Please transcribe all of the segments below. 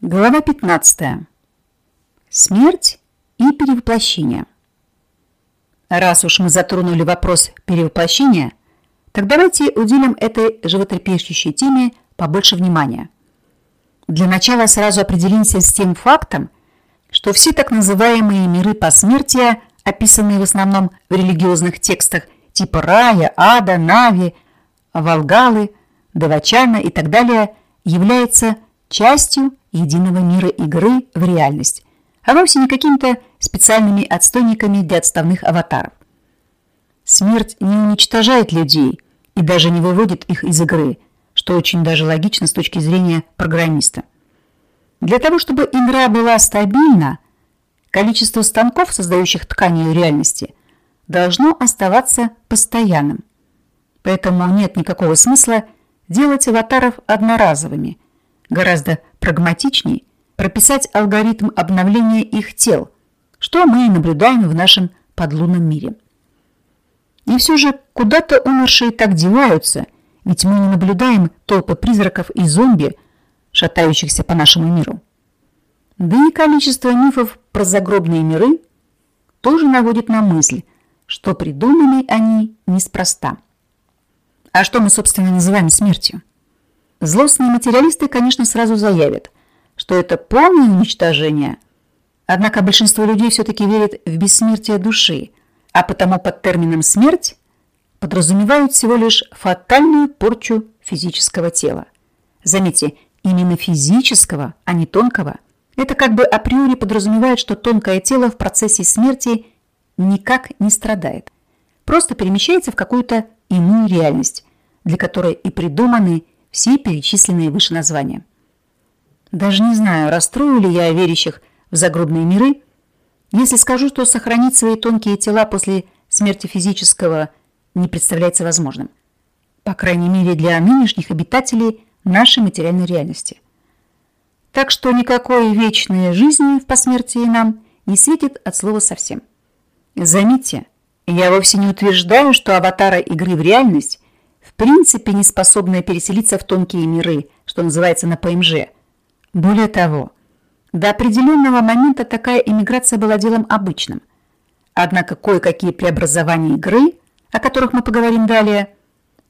Глава 15. Смерть и перевоплощение. Раз уж мы затронули вопрос перевоплощения, так давайте уделим этой животрепещущей теме побольше внимания. Для начала сразу определимся с тем фактом, что все так называемые миры посмертия, описанные в основном в религиозных текстах типа рая, ада, нави, волгалы, девачана и так далее, являются частью единого мира игры в реальность, а вовсе не какими-то специальными отстойниками для отставных аватаров. Смерть не уничтожает людей и даже не выводит их из игры, что очень даже логично с точки зрения программиста. Для того, чтобы игра была стабильна, количество станков, создающих ткани реальности, должно оставаться постоянным. Поэтому нет никакого смысла делать аватаров одноразовыми – Гораздо прагматичней прописать алгоритм обновления их тел, что мы и наблюдаем в нашем подлунном мире. И все же куда-то умершие так деваются, ведь мы не наблюдаем толпы призраков и зомби, шатающихся по нашему миру. Да и количество мифов про загробные миры тоже наводит на мысль, что придуманы они неспроста. А что мы, собственно, называем смертью? Злостные материалисты, конечно, сразу заявят, что это полное уничтожение. Однако большинство людей все-таки верит в бессмертие души, а потому под термином «смерть» подразумевают всего лишь фатальную порчу физического тела. Заметьте, именно физического, а не тонкого. Это как бы априори подразумевает, что тонкое тело в процессе смерти никак не страдает. Просто перемещается в какую-то иную реальность, для которой и придуманы все перечисленные выше названия. Даже не знаю, расстрою ли я верящих в загробные миры, если скажу, что сохранить свои тонкие тела после смерти физического не представляется возможным. По крайней мере, для нынешних обитателей нашей материальной реальности. Так что никакой вечной жизни в посмертии нам не светит от слова совсем. Заметьте, я вовсе не утверждаю, что аватара игры в реальность принципе не способная переселиться в тонкие миры, что называется на ПМЖ. Более того, до определенного момента такая иммиграция была делом обычным. Однако кое-какие преобразования игры, о которых мы поговорим далее,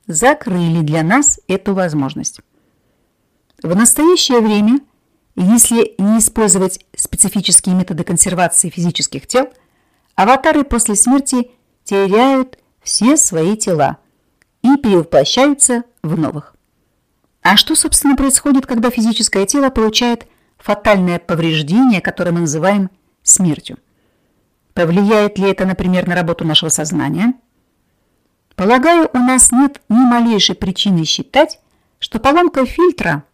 закрыли для нас эту возможность. В настоящее время, если не использовать специфические методы консервации физических тел, аватары после смерти теряют все свои тела – и перевоплощаются в новых. А что, собственно, происходит, когда физическое тело получает фатальное повреждение, которое мы называем смертью? Повлияет ли это, например, на работу нашего сознания? Полагаю, у нас нет ни малейшей причины считать, что поломка фильтра,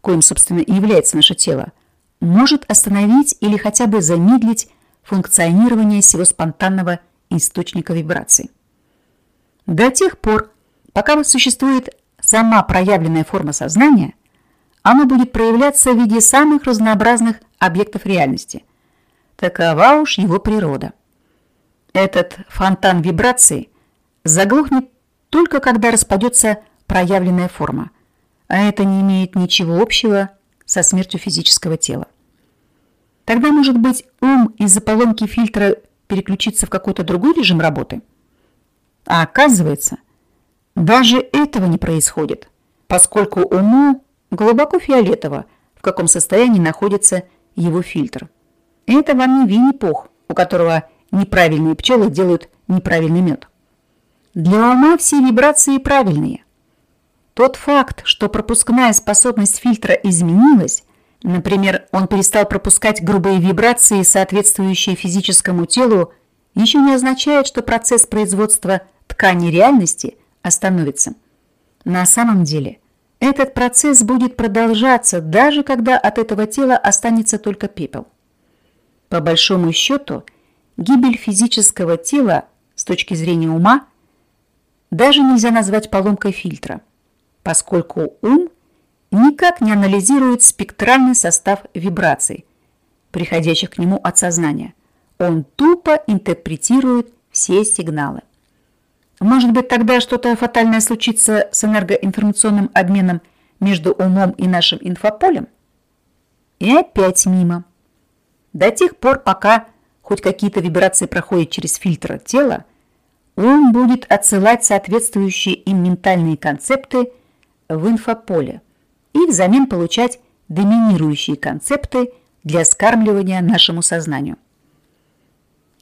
коим, собственно, и является наше тело, может остановить или хотя бы замедлить функционирование всего спонтанного источника вибраций. До тех пор, Пока существует сама проявленная форма сознания, оно будет проявляться в виде самых разнообразных объектов реальности. Такова уж его природа. Этот фонтан вибраций заглохнет только когда распадется проявленная форма, а это не имеет ничего общего со смертью физического тела. Тогда, может быть, ум из-за поломки фильтра переключится в какой-то другой режим работы? А оказывается – даже этого не происходит, поскольку уму глубоко фиолетово, в каком состоянии находится его фильтр. Это вам не Винни-Пух, у которого неправильные пчелы делают неправильный мед. Для ума все вибрации правильные. Тот факт, что пропускная способность фильтра изменилась, например, он перестал пропускать грубые вибрации, соответствующие физическому телу, еще не означает, что процесс производства ткани реальности – остановится. На самом деле, этот процесс будет продолжаться, даже когда от этого тела останется только пепел. По большому счету, гибель физического тела с точки зрения ума даже нельзя назвать поломкой фильтра, поскольку ум никак не анализирует спектральный состав вибраций, приходящих к нему от сознания. Он тупо интерпретирует все сигналы. Может быть, тогда что-то фатальное случится с энергоинформационным обменом между умом и нашим инфополем? И опять мимо. До тех пор, пока хоть какие-то вибрации проходят через фильтр тела, он будет отсылать соответствующие им ментальные концепты в инфополе и взамен получать доминирующие концепты для скармливания нашему сознанию.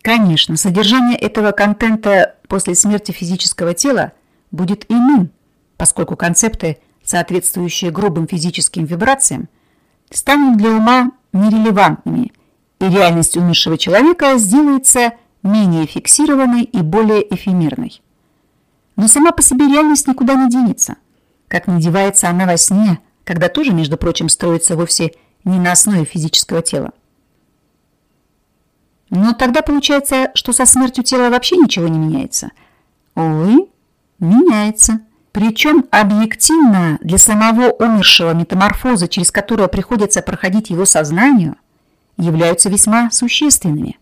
Конечно, содержание этого контента после смерти физического тела будет иным, поскольку концепты, соответствующие грубым физическим вибрациям, станут для ума нерелевантными, и реальность умершего человека сделается менее фиксированной и более эфемерной. Но сама по себе реальность никуда не денется, как не девается она во сне, когда тоже, между прочим, строится вовсе не на основе физического тела. Но тогда получается, что со смертью тела вообще ничего не меняется. Увы, меняется. Причем объективно для самого умершего метаморфозы, через которую приходится проходить его сознанию, являются весьма существенными.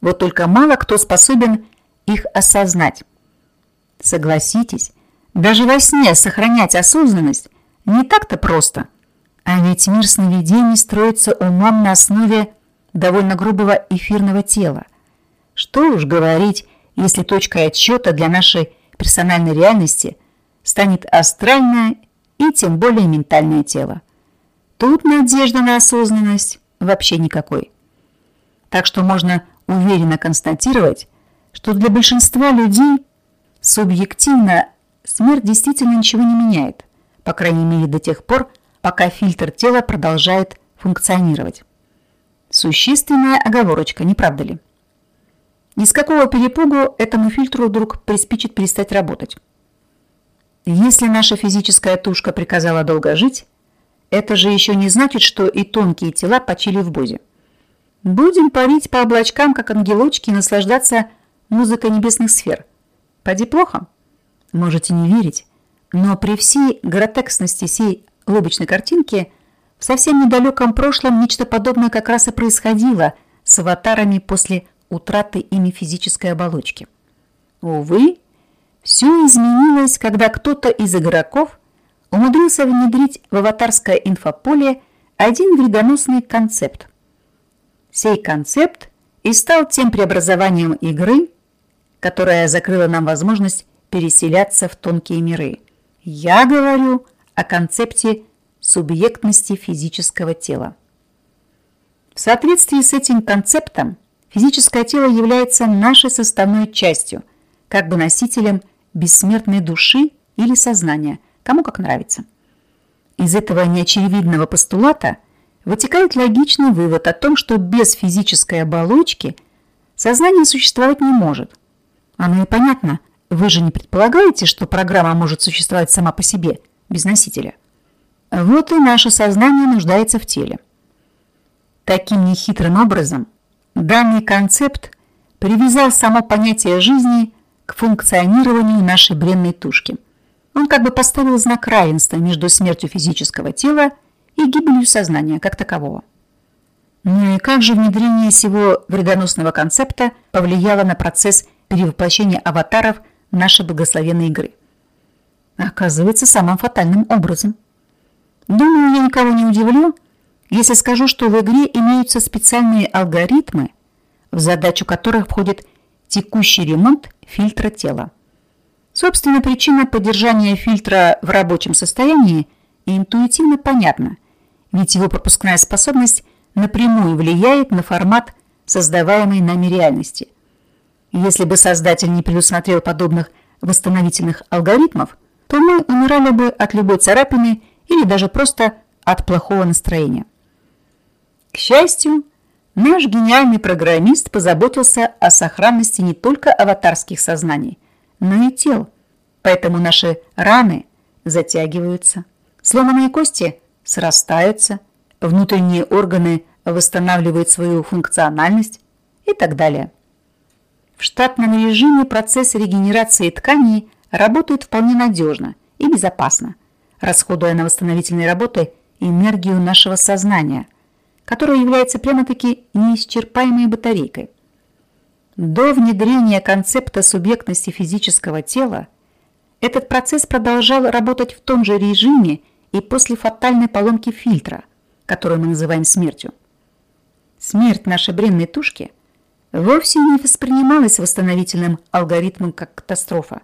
Вот только мало кто способен их осознать. Согласитесь, даже во сне сохранять осознанность не так-то просто. А ведь мир сновидений строится умом на основе довольно грубого эфирного тела. Что уж говорить, если точкой отсчета для нашей персональной реальности станет астральное и тем более ментальное тело. Тут надежда на осознанность вообще никакой. Так что можно уверенно констатировать, что для большинства людей субъективно смерть действительно ничего не меняет, по крайней мере до тех пор, пока фильтр тела продолжает функционировать. Существенная оговорочка, не правда ли? Ни с какого перепугу этому фильтру вдруг приспичит перестать работать. Если наша физическая тушка приказала долго жить, это же еще не значит, что и тонкие тела почили в бозе. Будем парить по облачкам, как ангелочки, и наслаждаться музыкой небесных сфер. Поди плохо? Можете не верить, но при всей гротексности сей лобочной картинки в совсем недалеком прошлом нечто подобное как раз и происходило с аватарами после утраты ими физической оболочки. Увы, все изменилось, когда кто-то из игроков умудрился внедрить в аватарское инфополе один вредоносный концепт – Сей концепт и стал тем преобразованием игры, которая закрыла нам возможность переселяться в тонкие миры. Я говорю о концепте субъектности физического тела. В соответствии с этим концептом физическое тело является нашей составной частью, как бы носителем бессмертной души или сознания, кому как нравится. Из этого неочевидного постулата – вытекает логичный вывод о том, что без физической оболочки сознание существовать не может. Оно и понятно. Вы же не предполагаете, что программа может существовать сама по себе, без носителя. Вот и наше сознание нуждается в теле. Таким нехитрым образом данный концепт привязал само понятие жизни к функционированию нашей бренной тушки. Он как бы поставил знак равенства между смертью физического тела и гибелью сознания как такового. Ну и как же внедрение всего вредоносного концепта повлияло на процесс перевоплощения аватаров нашей благословенной игры? Оказывается, самым фатальным образом. Думаю, я никого не удивлю, если скажу, что в игре имеются специальные алгоритмы, в задачу которых входит текущий ремонт фильтра тела. Собственно, причина поддержания фильтра в рабочем состоянии интуитивно понятна – ведь его пропускная способность напрямую влияет на формат создаваемой нами реальности. Если бы создатель не предусмотрел подобных восстановительных алгоритмов, то мы умирали бы от любой царапины или даже просто от плохого настроения. К счастью, наш гениальный программист позаботился о сохранности не только аватарских сознаний, но и тел, поэтому наши раны затягиваются. Сломанные кости – срастаются, внутренние органы восстанавливают свою функциональность и так далее. В штатном режиме процесс регенерации тканей работает вполне надежно и безопасно, расходуя на восстановительные работы энергию нашего сознания, которая является прямо-таки неисчерпаемой батарейкой. До внедрения концепта субъектности физического тела этот процесс продолжал работать в том же режиме и после фатальной поломки фильтра, которую мы называем смертью. Смерть нашей бренной тушки вовсе не воспринималась восстановительным алгоритмом как катастрофа,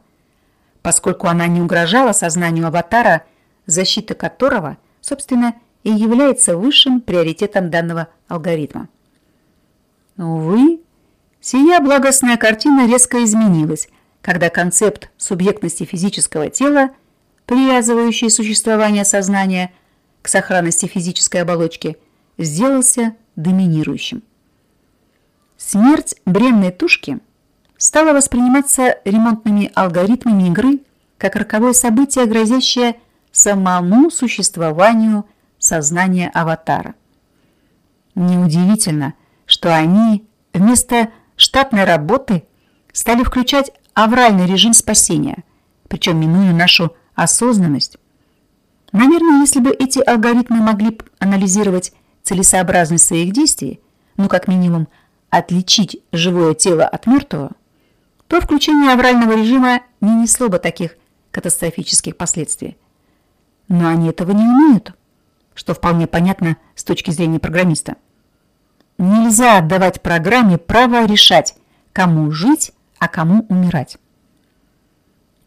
поскольку она не угрожала сознанию аватара, защита которого, собственно, и является высшим приоритетом данного алгоритма. Увы, сия благостная картина резко изменилась, когда концепт субъектности физического тела, привязывающий существование сознания к сохранности физической оболочки, сделался доминирующим. Смерть бренной тушки стала восприниматься ремонтными алгоритмами игры как роковое событие, грозящее самому существованию сознания аватара. Неудивительно, что они вместо штатной работы стали включать авральный режим спасения, причем минуя нашу осознанность. Наверное, если бы эти алгоритмы могли анализировать целесообразность своих действий, ну, как минимум, отличить живое тело от мертвого, то включение аврального режима не несло бы таких катастрофических последствий. Но они этого не умеют, что вполне понятно с точки зрения программиста. Нельзя отдавать программе право решать, кому жить, а кому умирать.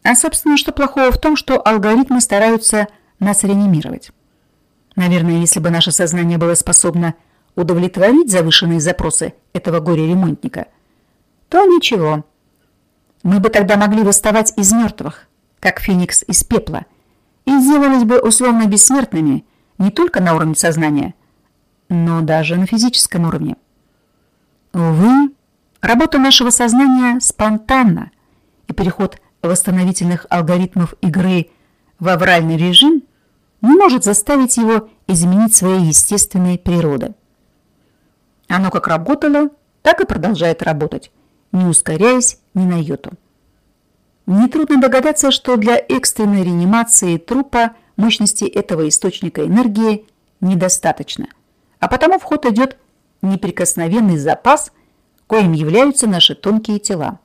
А, собственно, что плохого в том, что алгоритмы стараются нас реанимировать? Наверное, если бы наше сознание было способно удовлетворить завышенные запросы этого горе-ремонтника, то ничего. Мы бы тогда могли восставать из мертвых, как феникс из пепла, и сделались бы условно бессмертными не только на уровне сознания, но даже на физическом уровне. Увы, работа нашего сознания спонтанна, и переход восстановительных алгоритмов игры в авральный режим – не может заставить его изменить свои естественные природы. Оно как работало, так и продолжает работать, не ускоряясь ни на йоту. Нетрудно догадаться, что для экстренной реанимации трупа мощности этого источника энергии недостаточно, а потому в ход идет неприкосновенный запас, коим являются наши тонкие тела.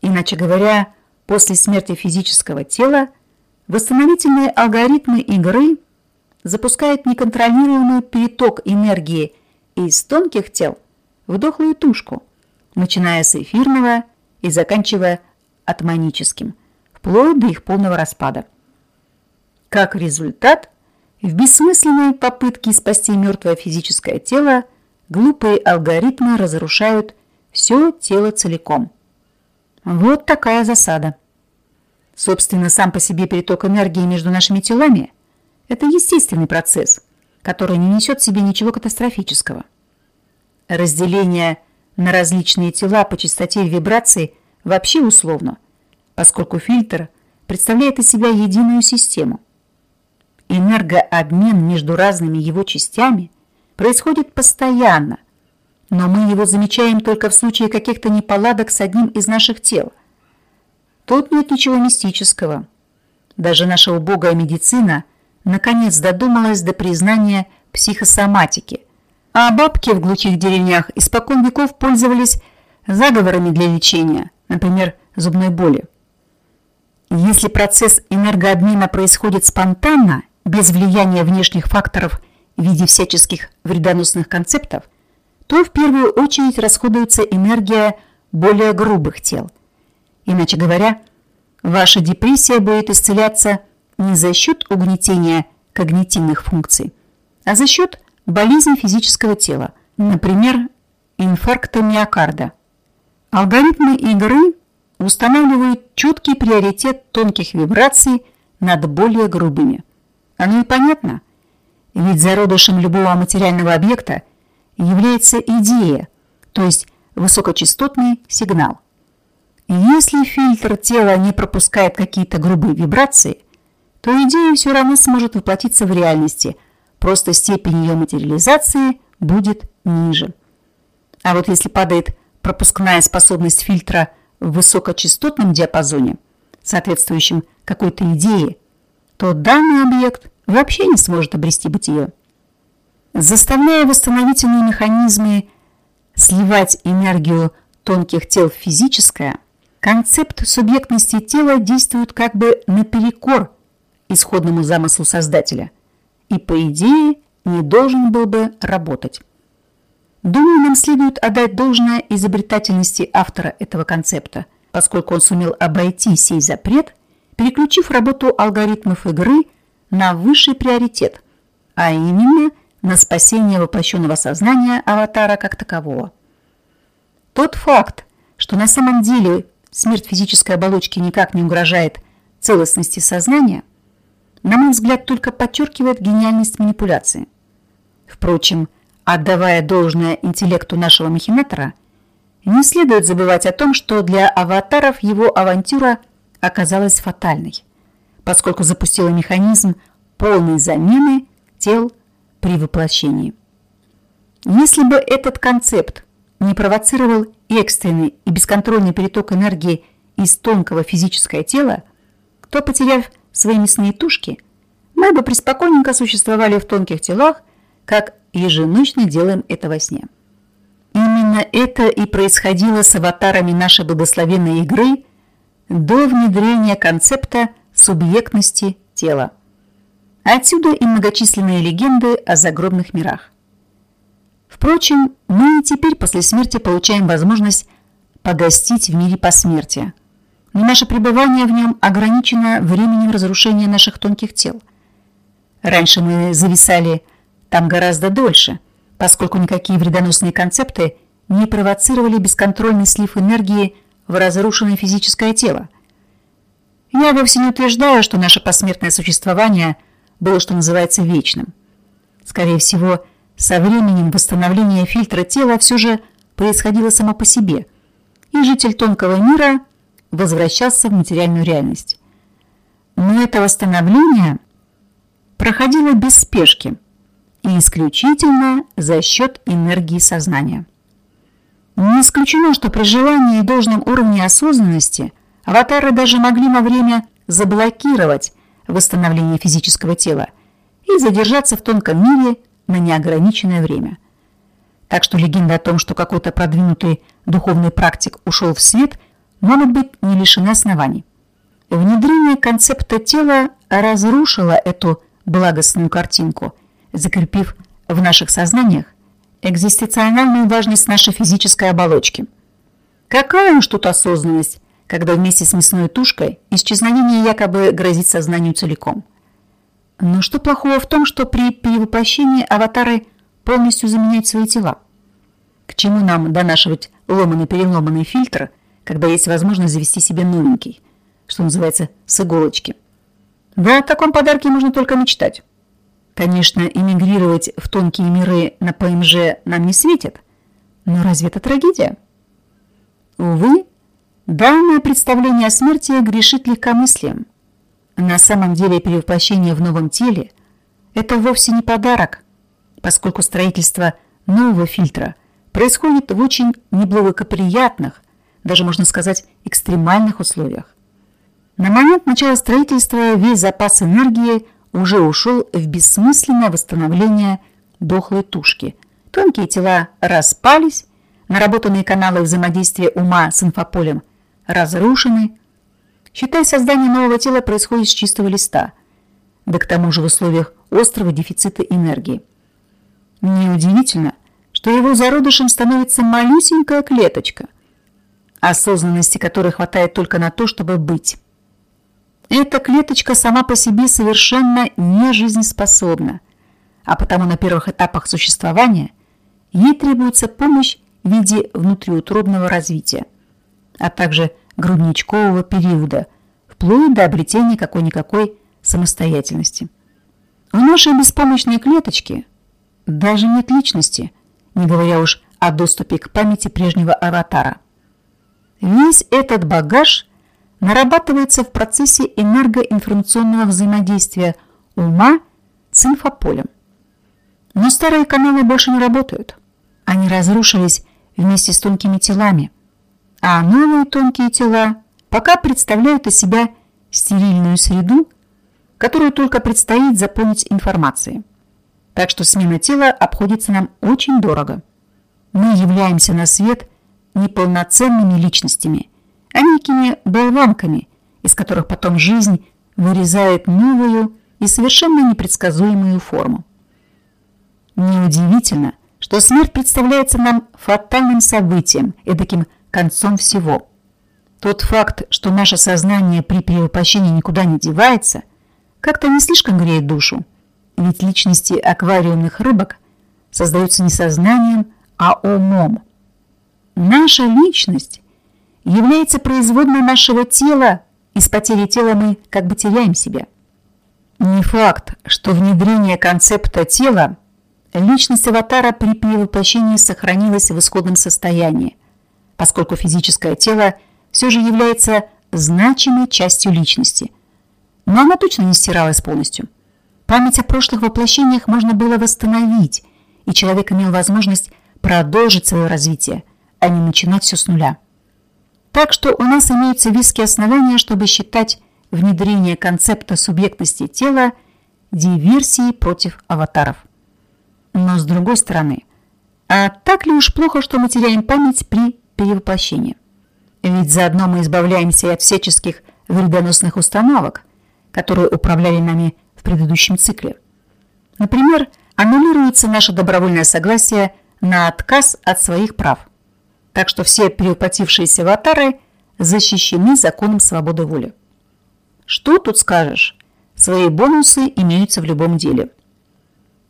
Иначе говоря, после смерти физического тела Восстановительные алгоритмы игры запускают неконтролируемый переток энергии из тонких тел в дохлую тушку, начиная с эфирного и заканчивая атманическим, вплоть до их полного распада. Как результат, в бессмысленной попытке спасти мертвое физическое тело глупые алгоритмы разрушают все тело целиком. Вот такая засада. Собственно, сам по себе переток энергии между нашими телами – это естественный процесс, который не несет в себе ничего катастрофического. Разделение на различные тела по частоте вибраций вообще условно, поскольку фильтр представляет из себя единую систему. Энергообмен между разными его частями происходит постоянно, но мы его замечаем только в случае каких-то неполадок с одним из наших тел – Тут нет ничего мистического. Даже наша убогая медицина наконец додумалась до признания психосоматики. А бабки в глухих деревнях испокон веков пользовались заговорами для лечения, например, зубной боли. Если процесс энергообмена происходит спонтанно, без влияния внешних факторов в виде всяческих вредоносных концептов, то в первую очередь расходуется энергия более грубых тел – Иначе говоря, ваша депрессия будет исцеляться не за счет угнетения когнитивных функций, а за счет болезни физического тела, например, инфаркта миокарда. Алгоритмы игры устанавливают четкий приоритет тонких вибраций над более грубыми. Оно и понятно, ведь зародышем любого материального объекта является идея, то есть высокочастотный сигнал – если фильтр тела не пропускает какие-то грубые вибрации, то идея все равно сможет воплотиться в реальности, просто степень ее материализации будет ниже. А вот если падает пропускная способность фильтра в высокочастотном диапазоне, соответствующем какой-то идее, то данный объект вообще не сможет обрести бытие. Заставляя восстановительные механизмы сливать энергию тонких тел в физическое – Концепт субъектности тела действует как бы наперекор исходному замыслу Создателя и, по идее, не должен был бы работать. Думаю, нам следует отдать должное изобретательности автора этого концепта, поскольку он сумел обойти сей запрет, переключив работу алгоритмов игры на высший приоритет, а именно на спасение воплощенного сознания аватара как такового. Тот факт, что на самом деле смерть физической оболочки никак не угрожает целостности сознания, на мой взгляд, только подчеркивает гениальность манипуляции. Впрочем, отдавая должное интеллекту нашего махинатора, не следует забывать о том, что для аватаров его авантюра оказалась фатальной, поскольку запустила механизм полной замены тел при воплощении. Если бы этот концепт не провоцировал экстренный и бесконтрольный переток энергии из тонкого физического тела, то, потеряв свои мясные тушки, мы бы преспокойненько существовали в тонких телах, как еженочно делаем это во сне. Именно это и происходило с аватарами нашей благословенной игры до внедрения концепта субъектности тела. Отсюда и многочисленные легенды о загробных мирах. Впрочем, мы и теперь после смерти получаем возможность погостить в мире посмертия. Но наше пребывание в нем ограничено временем разрушения наших тонких тел. Раньше мы зависали там гораздо дольше, поскольку никакие вредоносные концепты не провоцировали бесконтрольный слив энергии в разрушенное физическое тело. Я вовсе не утверждаю, что наше посмертное существование было, что называется, вечным. Скорее всего, со временем восстановление фильтра тела все же происходило само по себе, и житель тонкого мира возвращался в материальную реальность. Но это восстановление проходило без спешки и исключительно за счет энергии сознания. Не исключено, что при желании и должном уровне осознанности аватары даже могли на время заблокировать восстановление физического тела и задержаться в тонком мире на неограниченное время. Так что легенда о том, что какой-то продвинутый духовный практик ушел в свет, может быть не лишена оснований. Внедрение концепта тела разрушило эту благостную картинку, закрепив в наших сознаниях экзистенциальную важность нашей физической оболочки. Какая уж тут осознанность, когда вместе с мясной тушкой исчезновение якобы грозит сознанию целиком – но что плохого в том, что при перевоплощении аватары полностью заменяют свои тела? К чему нам донашивать ломанный-переломанный фильтр, когда есть возможность завести себе новенький, что называется, с иголочки? Да, о таком подарке можно только мечтать. Конечно, эмигрировать в тонкие миры на ПМЖ нам не светит, но разве это трагедия? Увы, данное представление о смерти грешит легкомыслием – на самом деле перевоплощение в новом теле – это вовсе не подарок, поскольку строительство нового фильтра происходит в очень неблагоприятных, даже можно сказать, экстремальных условиях. На момент начала строительства весь запас энергии уже ушел в бессмысленное восстановление дохлой тушки. Тонкие тела распались, наработанные каналы взаимодействия ума с инфополем разрушены, Считай, создание нового тела происходит с чистого листа, да к тому же в условиях острого дефицита энергии. Неудивительно, что его зародышем становится малюсенькая клеточка, осознанности которой хватает только на то, чтобы быть. Эта клеточка сама по себе совершенно не жизнеспособна, а потому на первых этапах существования ей требуется помощь в виде внутриутробного развития, а также грудничкового периода, вплоть до обретения какой-никакой самостоятельности. У нашей беспомощной клеточки даже нет личности, не говоря уж о доступе к памяти прежнего аватара. Весь этот багаж нарабатывается в процессе энергоинформационного взаимодействия ума с инфополем. Но старые каналы больше не работают. Они разрушились вместе с тонкими телами – а новые тонкие тела пока представляют из себя стерильную среду, которую только предстоит заполнить информацией. Так что смена тела обходится нам очень дорого. Мы являемся на свет неполноценными личностями, а некими болванками, из которых потом жизнь вырезает новую и совершенно непредсказуемую форму. Неудивительно, что смерть представляется нам фатальным событием, эдаким концом всего. Тот факт, что наше сознание при перевоплощении никуда не девается, как-то не слишком греет душу, ведь личности аквариумных рыбок создаются не сознанием, а умом. Наша личность является производной нашего тела, и с потерей тела мы как бы теряем себя. Не факт, что внедрение концепта тела личность аватара при перевоплощении сохранилась в исходном состоянии, поскольку физическое тело все же является значимой частью личности. Но она точно не стиралась полностью. Память о прошлых воплощениях можно было восстановить, и человек имел возможность продолжить свое развитие, а не начинать все с нуля. Так что у нас имеются веские основания, чтобы считать внедрение концепта субъектности тела диверсией против аватаров. Но с другой стороны, а так ли уж плохо, что мы теряем память при перевоплощении? Ведь заодно мы избавляемся от всяческих вредоносных установок, которые управляли нами в предыдущем цикле. Например, аннулируется наше добровольное согласие на отказ от своих прав. Так что все перевоплотившиеся аватары защищены законом свободы воли. Что тут скажешь? Свои бонусы имеются в любом деле.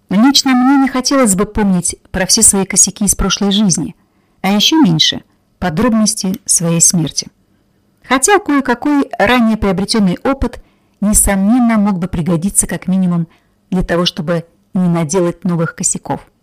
Лично мне не хотелось бы помнить про все свои косяки из прошлой жизни, а еще меньше – подробности своей смерти. Хотя кое-какой ранее приобретенный опыт, несомненно, мог бы пригодиться как минимум для того, чтобы не наделать новых косяков –